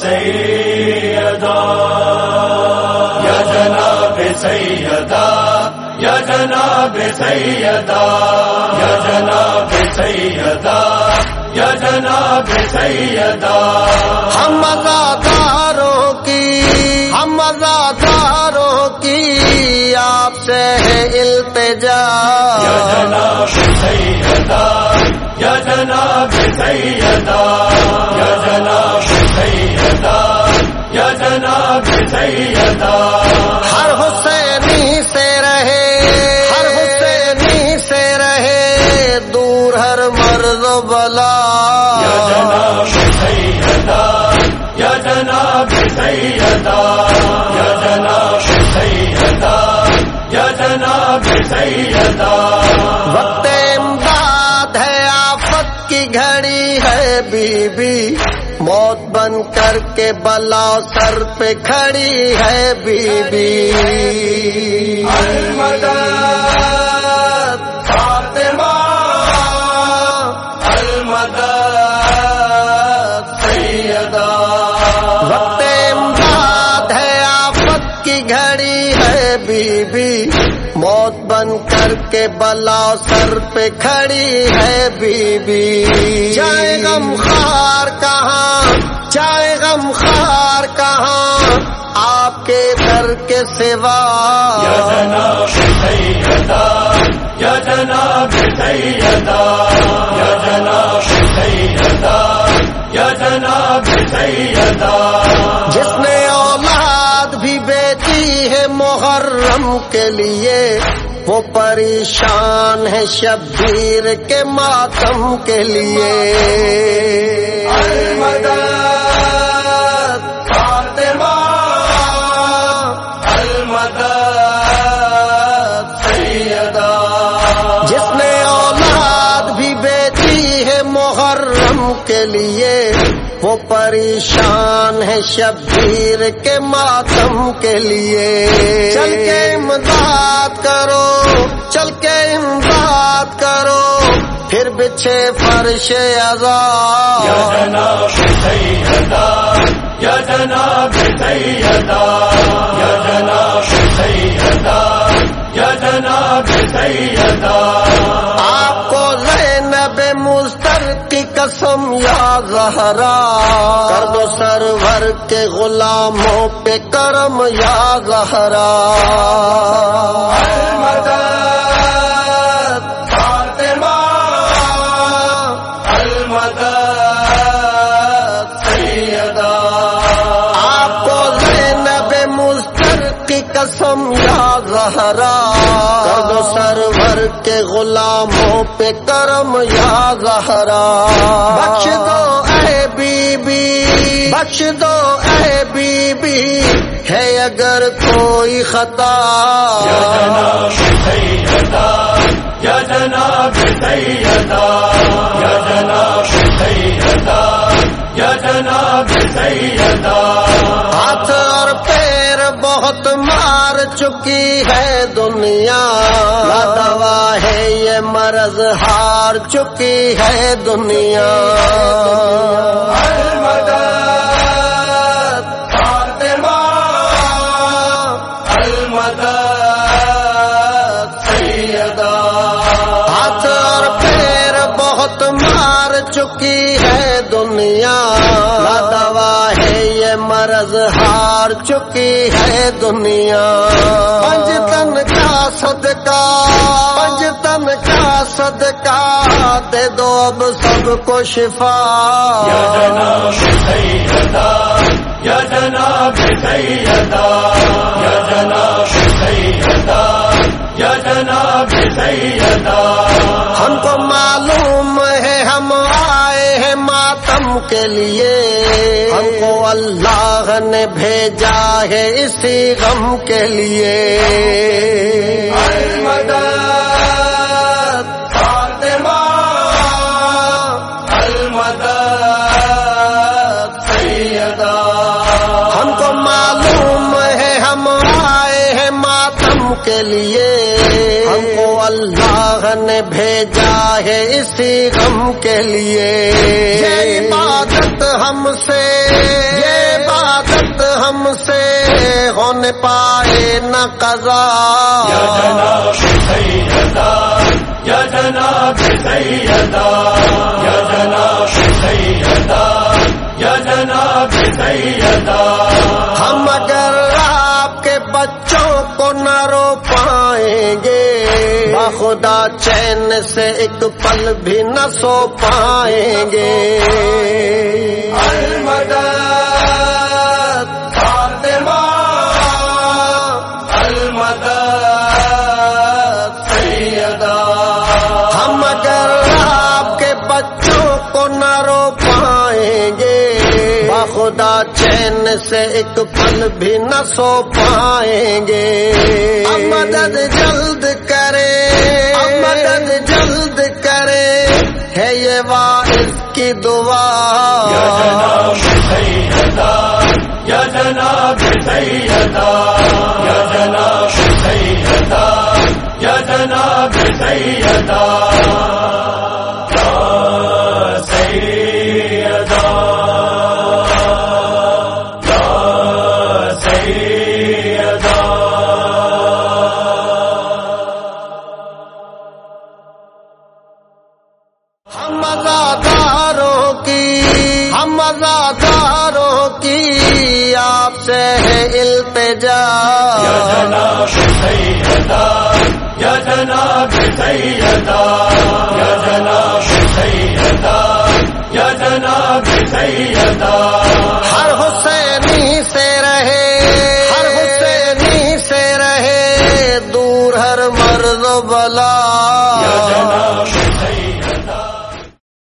سیدا یا جناب سیدا یا جناب سیدا یا جناب سیدا یا جناب سیدا ہم ازاداروں کی ہم ازاداروں کی آپ سے ہے التجا۔ یا جناب سیدا یا جناب سیدا ہر حسینی سے رہے ہر حسینی سے رہے دور ہر مرض و بلا۔ سیدا یا جناب سیدا یا جناب سیدا یا جناب سیدا وقت امداد ہے آفت کی گھڑی ہے بی بی۔ موت بن کر کے بلا سر پہ کھڑی ہے بی بی کے بلا سر پہ کھڑی ہے بی بی چاہے غم خار کہاں چاہے غم خار کہاں آپ کے در کے سوا۔ یا جناب سیدا یا جناب سیدا یا جناب سیدا یا جناب سیدا جس نے اولاد بھی بیچی ہے محرم کے لیے وہ پریشان ہے شبیر کے ماتم کے لیے۔ پریشان ہے شبیر کے ماتم کے لیے۔ چل کے امداد کرو، چل کے امداد کرو، پھر بچھے فرش یا جناب سیدا یا جناب سیدا یا جناب سیدا یا جناب سیدا قسم یا زہرا کر دو سرور کے غلاموں پہ کرم یا زہرا قسم یا زہرا۔ کر دو سرور کے غلاموں پہ کرم یا زہرا۔ بخش دو اے بی بی بخش دو اے بی بی ہے اگر کوئی خطا۔ یا جناب سیدا یا جناب سیدا یا جناب سیدا یا جناب سیدا چکی ہے دنیا۔ دوا ہے یہ مرض ہار چکی ہے دنیا۔ مار چکی ہے دنیا۔ دوا ہے یہ مرض، ہار چکی ہے دنیا۔ پنج تن کا صدقہ، پنج تن کا صدقہ۔ دے دو اب سب کو شفا۔ یا جناب سیدا یا جناب سیدا یا جناب سیدا یا جناب سیدا کے لیے۔ ہم کو اللہ نے بھیجا ہے اسی غم کے لیے۔ اللہ نے بھیجا ہے اسی غم کے لیے۔ یہ عبادت ہم سے یہ عبادت ہم سے ہو کون پائے نہ قضا۔ یا جناب سیدا یا جناب سیدا یا جناب سیدا یا جناب سیدا ہم اگر آپ کے بچوں کو نہ رو پائیں گے خدا چین سے ایک پل بھی نہ سو پائیں گے۔ المدد فاطمہ المدد سیدا ہم اگر آپ کے بچوں کو نہ رو پائیں گے۔ خدا چین سے ایک پل بھی نہ سو پائیں گے۔ مدد جلد کرے یہ واحد کی دعا۔ یا جناب سیدا یا جناب یا جناب سیدہ یا جناب جا۔ یا جناب سیدا یا جناب یا جناب یا جناب